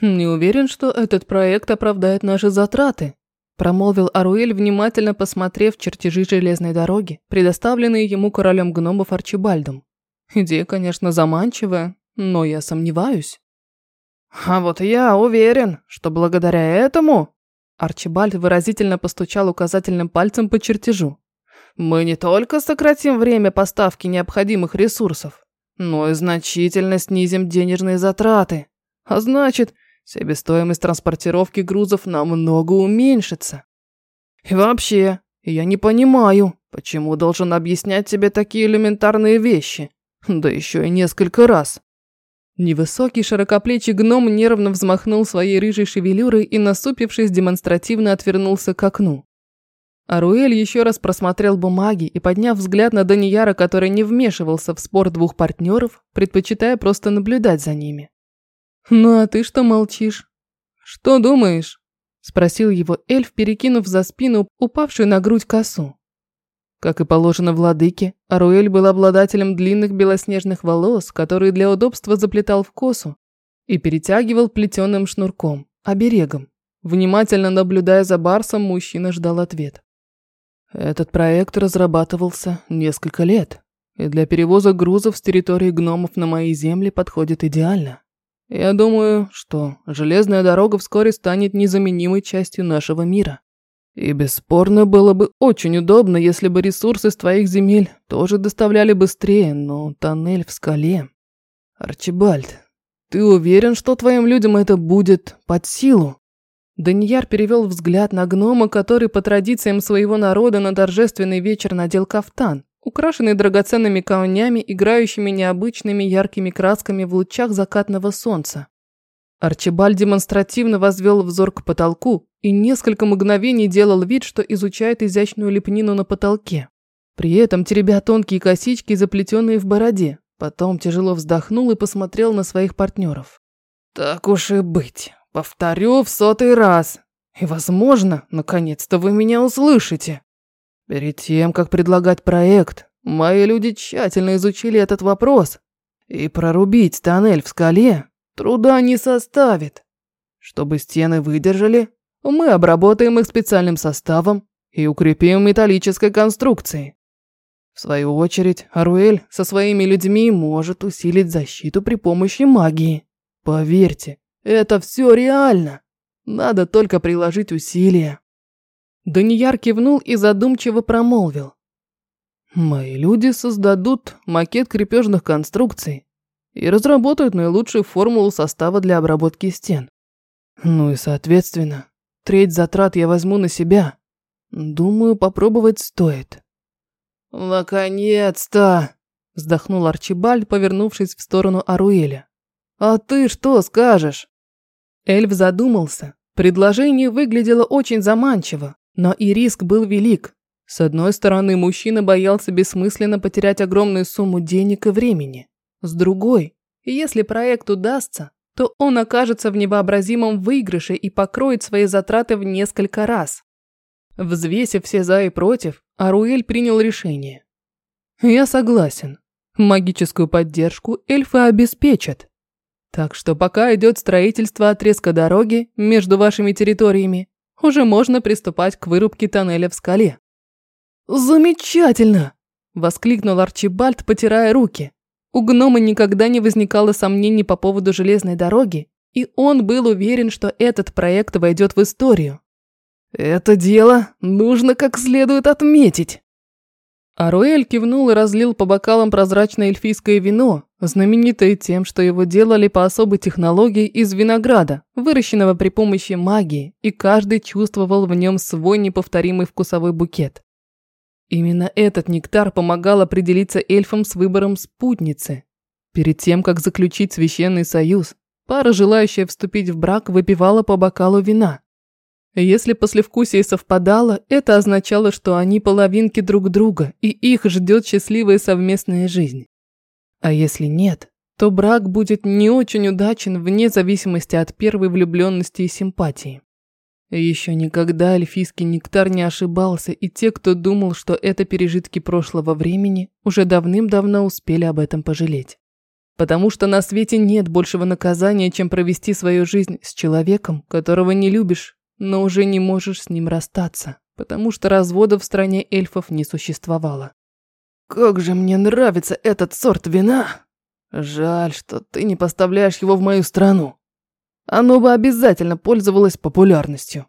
«Не уверен, что этот проект оправдает наши затраты», промолвил Аруэль, внимательно посмотрев чертежи железной дороги, предоставленные ему королем гномов Арчибальдом. Идея, конечно, заманчивая, но я сомневаюсь. А вот я уверен, что благодаря этому... Арчибальд выразительно постучал указательным пальцем по чертежу. Мы не только сократим время поставки необходимых ресурсов, но и значительно снизим денежные затраты. А значит, себестоимость транспортировки грузов намного уменьшится. И вообще, я не понимаю, почему должен объяснять тебе такие элементарные вещи, да еще и несколько раз. Невысокий широкоплечий гном нервно взмахнул своей рыжей шевелюрой и, насупившись, демонстративно отвернулся к окну. Аруэль еще раз просмотрел бумаги и, подняв взгляд на Данияра, который не вмешивался в спор двух партнеров, предпочитая просто наблюдать за ними. «Ну а ты что молчишь? Что думаешь?» – спросил его эльф, перекинув за спину упавшую на грудь косу. Как и положено владыке, Аруэль был обладателем длинных белоснежных волос, которые для удобства заплетал в косу и перетягивал плетеным шнурком, оберегом. Внимательно наблюдая за Барсом, мужчина ждал ответ. Этот проект разрабатывался несколько лет, и для перевоза грузов с территории гномов на мои земли подходит идеально. Я думаю, что железная дорога вскоре станет незаменимой частью нашего мира. И бесспорно было бы очень удобно, если бы ресурсы с твоих земель тоже доставляли быстрее, но тоннель в скале... Арчибальд, ты уверен, что твоим людям это будет под силу? Данияр перевел взгляд на гнома, который по традициям своего народа на торжественный вечер надел кафтан, украшенный драгоценными камнями, играющими необычными яркими красками в лучах закатного солнца. Арчибальд демонстративно возвел взор к потолку и несколько мгновений делал вид, что изучает изящную лепнину на потолке. При этом теребя тонкие косички, заплетенные в бороде. Потом тяжело вздохнул и посмотрел на своих партнеров. «Так уж и быть. Повторю в сотый раз. И, возможно, наконец-то вы меня услышите. Перед тем, как предлагать проект, мои люди тщательно изучили этот вопрос. И прорубить тоннель в скале Труда не составит. Чтобы стены выдержали, мы обработаем их специальным составом и укрепим металлической конструкцией. В свою очередь, Аруэль со своими людьми может усилить защиту при помощи магии. Поверьте, это все реально. Надо только приложить усилия. Данияр кивнул и задумчиво промолвил. Мои люди создадут макет крепежных конструкций, и разработают наилучшую формулу состава для обработки стен. Ну и соответственно, треть затрат я возьму на себя. Думаю, попробовать стоит. Наконец-то! Вздохнул Арчибальд, повернувшись в сторону Аруэля. А ты что скажешь? Эльф задумался. Предложение выглядело очень заманчиво, но и риск был велик. С одной стороны, мужчина боялся бессмысленно потерять огромную сумму денег и времени. С другой, если проект удастся, то он окажется в невообразимом выигрыше и покроет свои затраты в несколько раз. Взвесив все за и против, Аруэль принял решение. Я согласен. Магическую поддержку эльфы обеспечат. Так что пока идет строительство отрезка дороги между вашими территориями, уже можно приступать к вырубке тоннеля в скале. «Замечательно!» – воскликнул Арчибальд, потирая руки. У гнома никогда не возникало сомнений по поводу железной дороги, и он был уверен, что этот проект войдет в историю. «Это дело нужно как следует отметить». Аруэль кивнул и разлил по бокалам прозрачное эльфийское вино, знаменитое тем, что его делали по особой технологии из винограда, выращенного при помощи магии, и каждый чувствовал в нем свой неповторимый вкусовой букет. Именно этот нектар помогал определиться эльфам с выбором спутницы. Перед тем, как заключить священный союз, пара, желающая вступить в брак, выпивала по бокалу вина. Если послевкусие совпадало, это означало, что они половинки друг друга, и их ждет счастливая совместная жизнь. А если нет, то брак будет не очень удачен вне зависимости от первой влюбленности и симпатии. Еще никогда эльфийский нектар не ошибался, и те, кто думал, что это пережитки прошлого времени, уже давным-давно успели об этом пожалеть. Потому что на свете нет большего наказания, чем провести свою жизнь с человеком, которого не любишь, но уже не можешь с ним расстаться, потому что развода в стране эльфов не существовало. «Как же мне нравится этот сорт вина! Жаль, что ты не поставляешь его в мою страну. Оно бы обязательно пользовалось популярностью».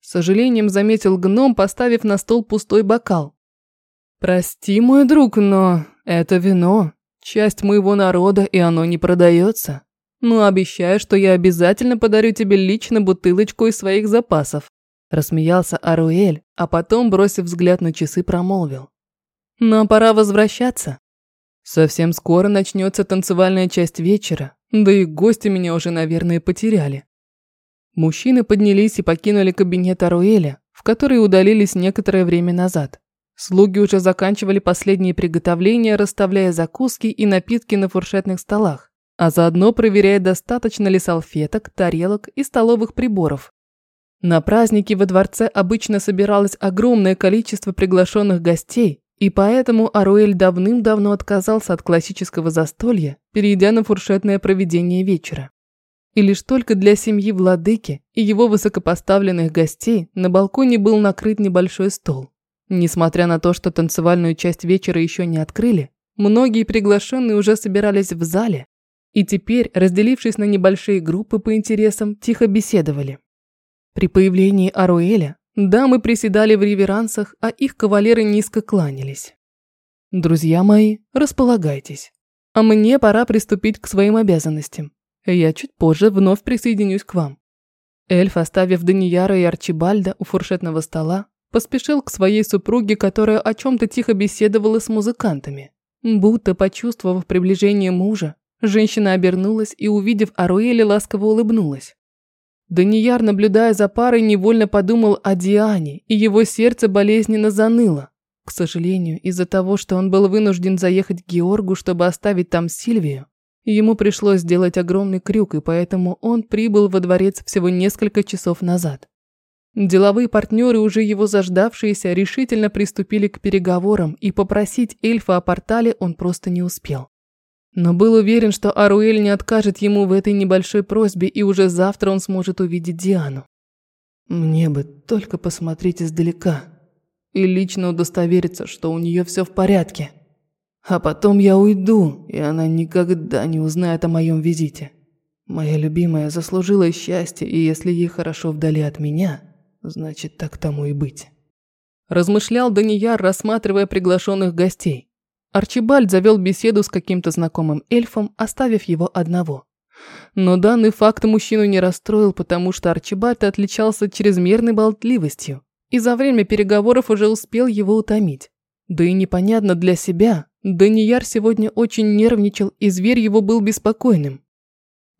С сожалением заметил гном, поставив на стол пустой бокал. «Прости, мой друг, но это вино. Часть моего народа, и оно не продается. Но обещаю, что я обязательно подарю тебе лично бутылочку из своих запасов». Рассмеялся Аруэль, а потом, бросив взгляд на часы, промолвил. «Но пора возвращаться. Совсем скоро начнется танцевальная часть вечера, да и гости меня уже, наверное, потеряли. Мужчины поднялись и покинули кабинет Аруэля, в который удалились некоторое время назад. Слуги уже заканчивали последние приготовления, расставляя закуски и напитки на фуршетных столах, а заодно проверяя, достаточно ли салфеток, тарелок и столовых приборов. На праздники во дворце обычно собиралось огромное количество приглашенных гостей, и поэтому Аруэль давным-давно отказался от классического застолья, перейдя на фуршетное проведение вечера. И лишь только для семьи владыки и его высокопоставленных гостей на балконе был накрыт небольшой стол. Несмотря на то, что танцевальную часть вечера еще не открыли, многие приглашенные уже собирались в зале и теперь, разделившись на небольшие группы по интересам, тихо беседовали. При появлении Аруэля дамы приседали в реверансах, а их кавалеры низко кланялись. «Друзья мои, располагайтесь. А мне пора приступить к своим обязанностям. Я чуть позже вновь присоединюсь к вам. Эльф, оставив Данияра и Арчибальда у фуршетного стола, поспешил к своей супруге, которая о чем-то тихо беседовала с музыкантами. Будто почувствовав приближение мужа, женщина обернулась и, увидев Аруэля, ласково улыбнулась. Данияр, наблюдая за парой, невольно подумал о Диане, и его сердце болезненно заныло. К сожалению, из-за того, что он был вынужден заехать к Георгу, чтобы оставить там Сильвию, Ему пришлось сделать огромный крюк, и поэтому он прибыл во дворец всего несколько часов назад. Деловые партнеры, уже его заждавшиеся, решительно приступили к переговорам, и попросить эльфа о портале он просто не успел. Но был уверен, что Аруэль не откажет ему в этой небольшой просьбе, и уже завтра он сможет увидеть Диану. Мне бы только посмотреть издалека и лично удостовериться, что у нее все в порядке. А потом я уйду, и она никогда не узнает о моем визите. Моя любимая заслужила счастье, и если ей хорошо вдали от меня, значит, так тому и быть. Размышлял Данияр, рассматривая приглашенных гостей. Арчибальд завел беседу с каким-то знакомым эльфом, оставив его одного. Но данный факт мужчину не расстроил, потому что Арчибальд отличался чрезмерной болтливостью и за время переговоров уже успел его утомить. Да и непонятно для себя, Данияр сегодня очень нервничал, и зверь его был беспокойным.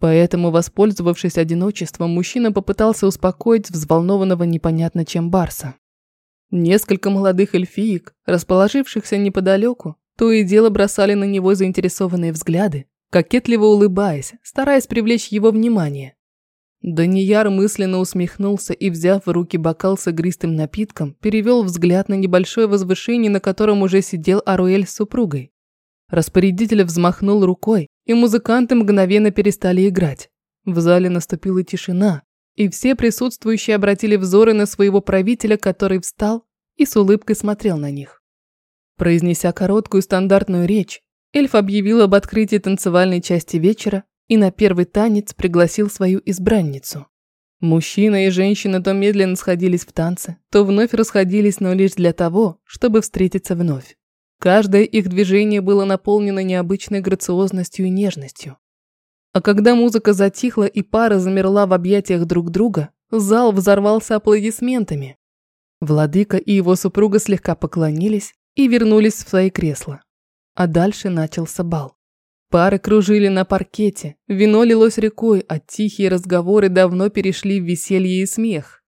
Поэтому, воспользовавшись одиночеством, мужчина попытался успокоить взволнованного непонятно чем Барса. Несколько молодых эльфиек, расположившихся неподалеку, то и дело бросали на него заинтересованные взгляды, кокетливо улыбаясь, стараясь привлечь его внимание. Данияр мысленно усмехнулся и, взяв в руки бокал с игристым напитком, перевел взгляд на небольшое возвышение, на котором уже сидел Аруэль с супругой. Распорядитель взмахнул рукой, и музыканты мгновенно перестали играть. В зале наступила тишина, и все присутствующие обратили взоры на своего правителя, который встал и с улыбкой смотрел на них. Произнеся короткую стандартную речь, эльф объявил об открытии танцевальной части вечера и на первый танец пригласил свою избранницу. Мужчина и женщина то медленно сходились в танце, то вновь расходились, но лишь для того, чтобы встретиться вновь. Каждое их движение было наполнено необычной грациозностью и нежностью. А когда музыка затихла и пара замерла в объятиях друг друга, зал взорвался аплодисментами. Владыка и его супруга слегка поклонились и вернулись в свои кресла. А дальше начался бал. Пары кружили на паркете, вино лилось рекой, а тихие разговоры давно перешли в веселье и смех.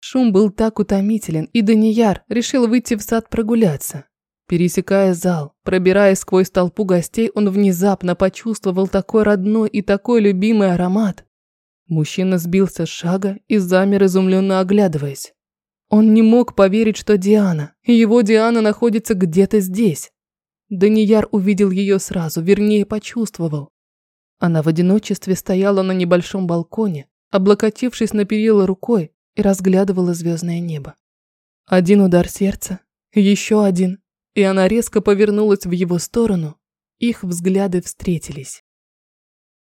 Шум был так утомителен, и Данияр решил выйти в сад прогуляться. Пересекая зал, пробираясь сквозь толпу гостей, он внезапно почувствовал такой родной и такой любимый аромат. Мужчина сбился с шага и замер, изумленно оглядываясь. Он не мог поверить, что Диана, его Диана находится где-то здесь. Данияр увидел ее сразу, вернее почувствовал. Она в одиночестве стояла на небольшом балконе, облокотившись на перила рукой и разглядывала звездное небо. Один удар сердца, еще один, и она резко повернулась в его сторону. Их взгляды встретились.